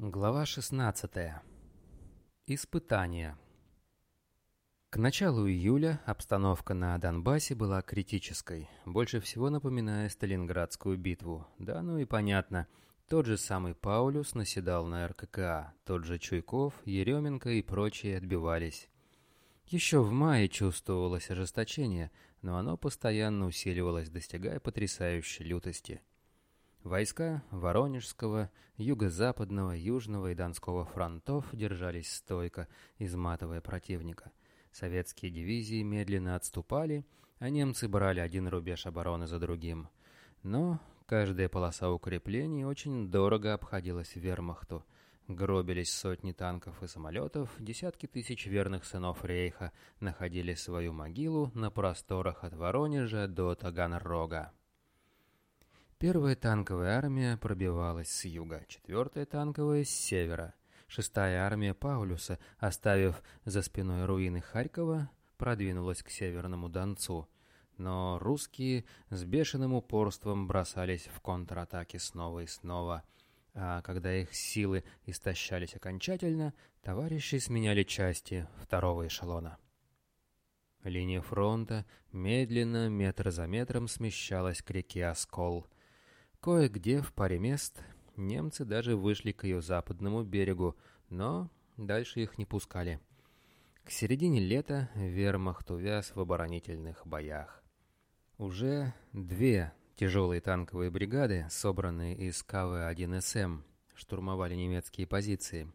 Глава 16. Испытание. К началу июля обстановка на Донбассе была критической, больше всего напоминая Сталинградскую битву. Да, ну и понятно, тот же самый Паулюс наседал на РККА, тот же Чуйков, Еременко и прочие отбивались. Еще в мае чувствовалось ожесточение, но оно постоянно усиливалось, достигая потрясающей лютости – Войска Воронежского, Юго-Западного, Южного и Донского фронтов держались стойко, изматывая противника. Советские дивизии медленно отступали, а немцы брали один рубеж обороны за другим. Но каждая полоса укреплений очень дорого обходилась вермахту. Гробились сотни танков и самолетов, десятки тысяч верных сынов Рейха находили свою могилу на просторах от Воронежа до Таганрога. Первая танковая армия пробивалась с юга, четвертая танковая с севера. Шестая армия Паулюса, оставив за спиной руины Харькова, продвинулась к Северному Донцу. Но русские с бешеным упорством бросались в контратаки снова и снова. А когда их силы истощались окончательно, товарищи сменяли части второго эшелона. Линия фронта медленно, метр за метром, смещалась к реке Оскол – Кое-где в паре мест немцы даже вышли к ее западному берегу, но дальше их не пускали. К середине лета вермахт увяз в оборонительных боях. Уже две тяжелые танковые бригады, собранные из КВ-1СМ, штурмовали немецкие позиции.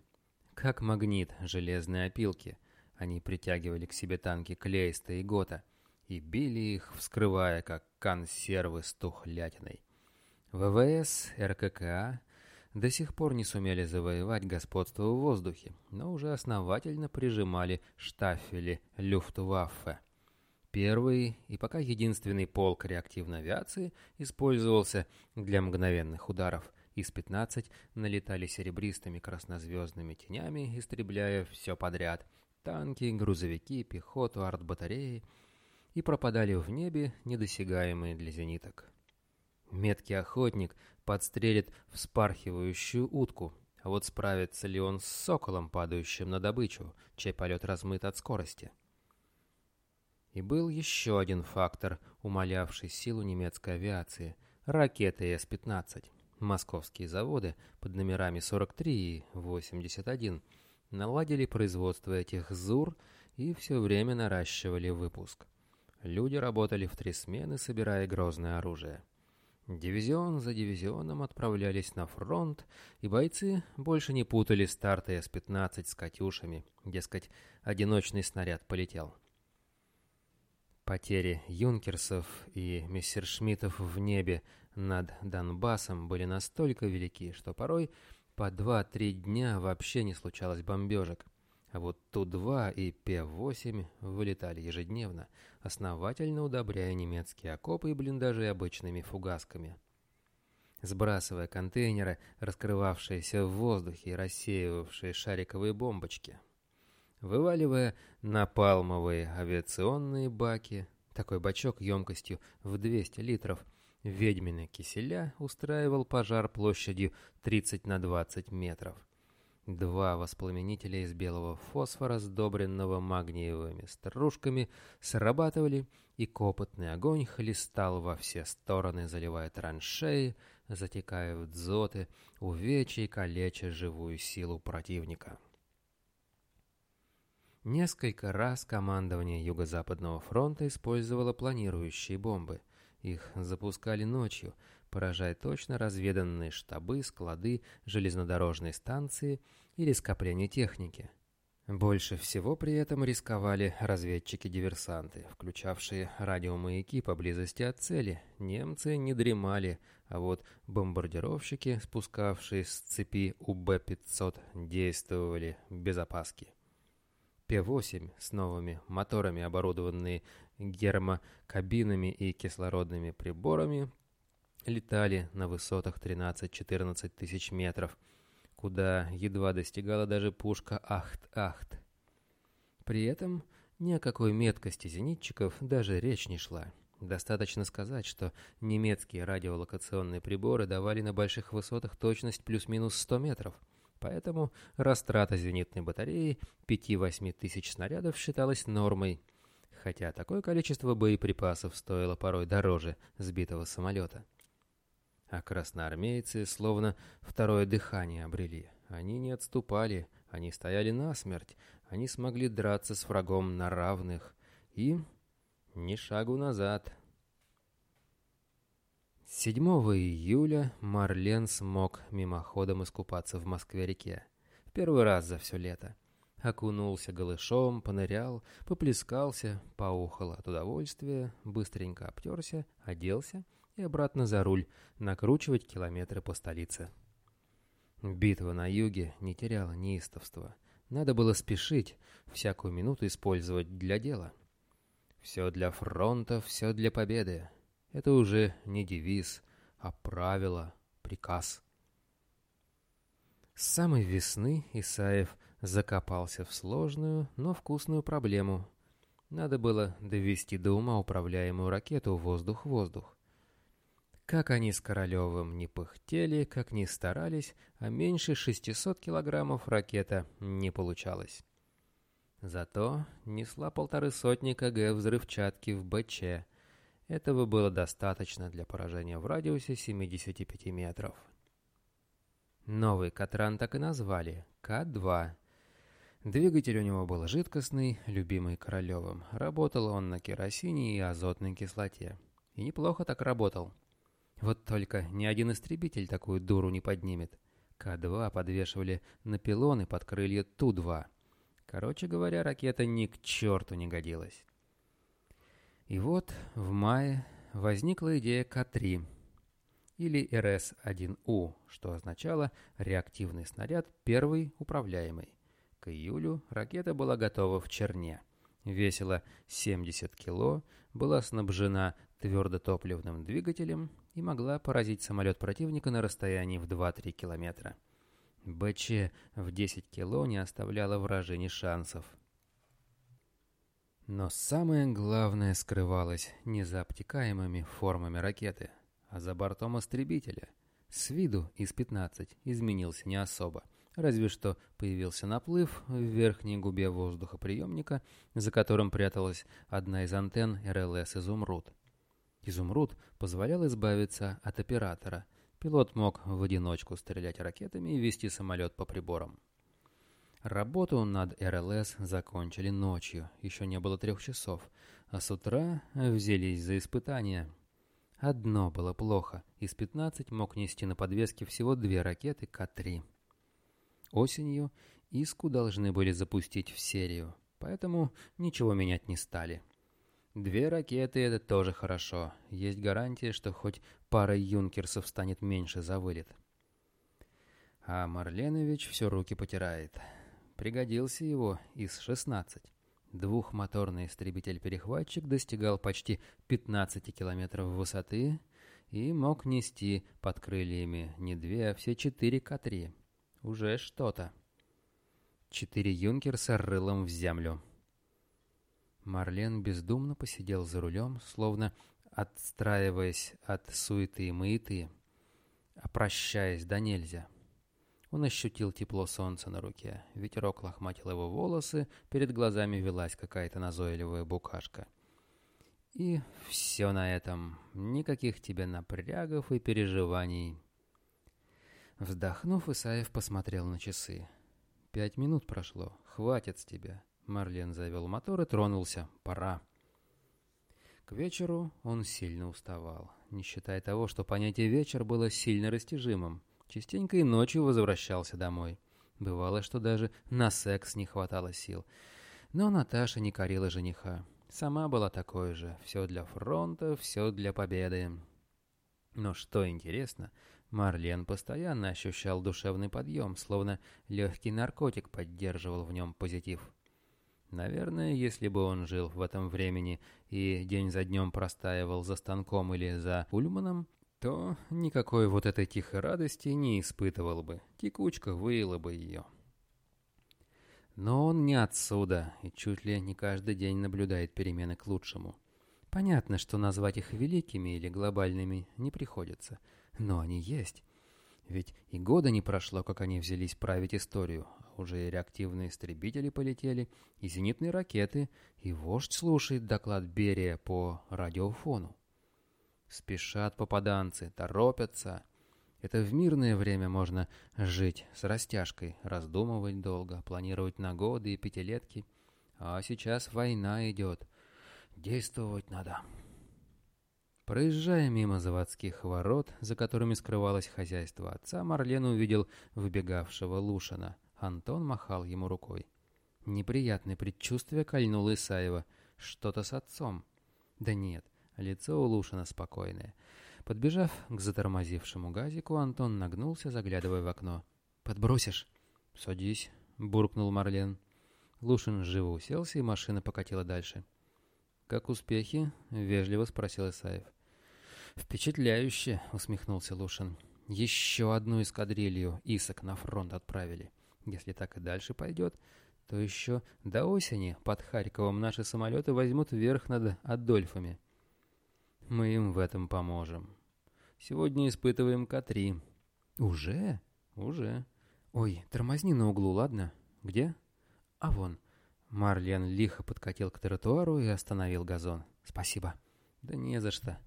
Как магнит железные опилки, они притягивали к себе танки Клейста и Гота и били их, вскрывая, как консервы с тухлятиной. ВВС, РККА до сих пор не сумели завоевать господство в воздухе, но уже основательно прижимали штафели Люфтваффе. Первый и пока единственный полк реактивной авиации использовался для мгновенных ударов. Из-15 налетали серебристыми краснозвездными тенями, истребляя все подряд — танки, грузовики, пехоту, артбатареи — и пропадали в небе, недосягаемые для зениток. Меткий охотник подстрелит вспархивающую утку, а вот справится ли он с соколом, падающим на добычу, чей полет размыт от скорости? И был еще один фактор, умалявший силу немецкой авиации – ракеты С-15. Московские заводы под номерами 43 и 81 наладили производство этих ЗУР и все время наращивали выпуск. Люди работали в три смены, собирая грозное оружие – Дивизион за дивизионом отправлялись на фронт, и бойцы больше не путали старты С-15 с «Катюшами», дескать, одиночный снаряд полетел. Потери юнкерсов и мессершмиттов в небе над Донбассом были настолько велики, что порой по 2-3 дня вообще не случалось бомбежек. А вот Ту-2 и П-8 вылетали ежедневно, основательно удобряя немецкие окопы и блиндажи обычными фугасками. Сбрасывая контейнеры, раскрывавшиеся в воздухе и рассеивавшие шариковые бомбочки. Вываливая напалмовые авиационные баки, такой бачок емкостью в 200 литров, ведьмины киселя устраивал пожар площадью 30 на 20 метров – Два воспламенителя из белого фосфора, сдобренного магниевыми стружками, срабатывали, и копотный огонь хлестал во все стороны, заливая траншеи, затекая в дзоты, увечья и калеча живую силу противника. Несколько раз командование Юго-Западного фронта использовало планирующие бомбы. Их запускали ночью, поражая точно разведанные штабы, склады, железнодорожные станции или скопления техники. Больше всего при этом рисковали разведчики-диверсанты, включавшие радиомаяки поблизости от цели. Немцы не дремали, а вот бомбардировщики, спускавшие с цепи УБ-500, действовали без опаски. П-8 с новыми моторами, оборудованные гермокабинами и кислородными приборами, летали на высотах 13-14 тысяч метров, куда едва достигала даже пушка «Ахт-Ахт». При этом ни о какой меткости зенитчиков даже речь не шла. Достаточно сказать, что немецкие радиолокационные приборы давали на больших высотах точность плюс-минус 100 метров. Поэтому растрата зенитной батареи 5-8 тысяч снарядов считалась нормой, хотя такое количество боеприпасов стоило порой дороже сбитого самолета. А красноармейцы словно второе дыхание обрели. Они не отступали, они стояли насмерть, они смогли драться с врагом на равных. И ни шагу назад. 7 июля Марлен смог мимоходом искупаться в Москве-реке. В первый раз за все лето. Окунулся голышом, понырял, поплескался, поухал от удовольствия, быстренько обтерся, оделся и обратно за руль, накручивать километры по столице. Битва на юге не теряла неистовства. Надо было спешить, всякую минуту использовать для дела. Все для фронта, все для победы. Это уже не девиз, а правило, приказ. С самой весны Исаев закопался в сложную, но вкусную проблему. Надо было довести до ума управляемую ракету воздух-воздух. Как они с Королевым не пыхтели, как ни старались, а меньше 600 килограммов ракета не получалось. Зато несла полторы сотни кг взрывчатки в БЧ. Этого было достаточно для поражения в радиусе 75 метров. Новый Катран так и назвали – К-2. Двигатель у него был жидкостный, любимый Королевым. Работал он на керосине и азотной кислоте. И неплохо так работал. Вот только ни один истребитель такую дуру не поднимет. К-2 подвешивали на пилоны под крылья Ту-2. Короче говоря, ракета ни к черту не годилась. И вот в мае возникла идея К-3 или РС-1У, что означало реактивный снаряд первый управляемый. К июлю ракета была готова в Черне. Весила 70 кило, была снабжена твердотопливным двигателем и могла поразить самолет противника на расстоянии в 2-3 километра. БЧ в 10 кило не оставляло вражине шансов. Но самое главное скрывалось не за обтекаемыми формами ракеты, а за бортом истребителя. С виду ИС-15 изменился не особо, разве что появился наплыв в верхней губе воздухоприемника, за которым пряталась одна из антенн РЛС «Изумруд». «Изумруд» позволял избавиться от оператора, Пилот мог в одиночку стрелять ракетами и вести самолет по приборам. Работу над РЛС закончили ночью, еще не было трех часов, а с утра взялись за испытания. Одно было плохо, из 15 мог нести на подвеске всего две ракеты К-3. Осенью Иску должны были запустить в серию, поэтому ничего менять не стали. Две ракеты — это тоже хорошо. Есть гарантия, что хоть пара юнкерсов станет меньше за вылет. А Марленович все руки потирает. Пригодился его ИС-16. Двухмоторный истребитель-перехватчик достигал почти 15 километров высоты и мог нести под крыльями не две, а все четыре К-3. Уже что-то. Четыре юнкерса рылом в землю. Марлен бездумно посидел за рулем, словно отстраиваясь от суеты и маяты, опрощаясь до нельзя. Он ощутил тепло солнца на руке, ветерок лохматил его волосы, перед глазами велась какая-то назойливая букашка. И все на этом, никаких тебе напрягов и переживаний. Вздохнув, Исаев посмотрел на часы. «Пять минут прошло, хватит с тебя». Марлен завел мотор и тронулся. Пора. К вечеру он сильно уставал, не считая того, что понятие «вечер» было сильно растяжимым. Частенько и ночью возвращался домой. Бывало, что даже на секс не хватало сил. Но Наташа не корила жениха. Сама была такой же. Все для фронта, все для победы. Но что интересно, Марлен постоянно ощущал душевный подъем, словно легкий наркотик поддерживал в нем позитив. Наверное, если бы он жил в этом времени и день за днем простаивал за станком или за ульманом, то никакой вот этой тихой радости не испытывал бы, текучка выила бы ее. Но он не отсюда и чуть ли не каждый день наблюдает перемены к лучшему. Понятно, что назвать их великими или глобальными не приходится, но они есть. Ведь и года не прошло, как они взялись править историю. Уже и реактивные истребители полетели, и зенитные ракеты, и вождь слушает доклад Берия по радиофону. Спешат попаданцы, торопятся. Это в мирное время можно жить с растяжкой, раздумывать долго, планировать на годы и пятилетки. А сейчас война идет. Действовать надо. Проезжая мимо заводских ворот, за которыми скрывалось хозяйство отца, Марлен увидел выбегавшего Лушина. Антон махал ему рукой. Неприятное предчувствие кольнуло Исаева. Что-то с отцом. Да нет, лицо у Лушина спокойное. Подбежав к затормозившему газику, Антон нагнулся, заглядывая в окно. «Подбросишь?» «Садись», — буркнул Марлен. Лушин живо уселся, и машина покатила дальше. «Как успехи?» — вежливо спросил Исаев. «Впечатляюще!» — усмехнулся Лушин. «Еще одну эскадрилью Исок на фронт отправили. Если так и дальше пойдет, то еще до осени под Харьковом наши самолеты возьмут верх над Адольфами. Мы им в этом поможем. Сегодня испытываем К-3». «Уже?» «Уже». «Ой, тормозни на углу, ладно? Где?» «А вон». Марлен лихо подкатил к тротуару и остановил газон. «Спасибо». «Да не за что».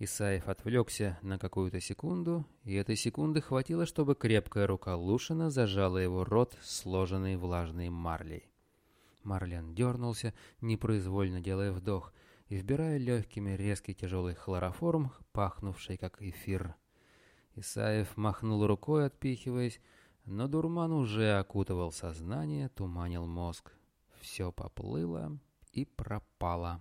Исаев отвлекся на какую-то секунду, и этой секунды хватило, чтобы крепкая рука Лушина зажала его рот, сложенный влажной марлей. Марлен дернулся, непроизвольно делая вдох, и вбирая легкими резкий тяжелый хлороформ, пахнувший как эфир. Исаев махнул рукой, отпихиваясь, но дурман уже окутывал сознание, туманил мозг. Все поплыло и пропало.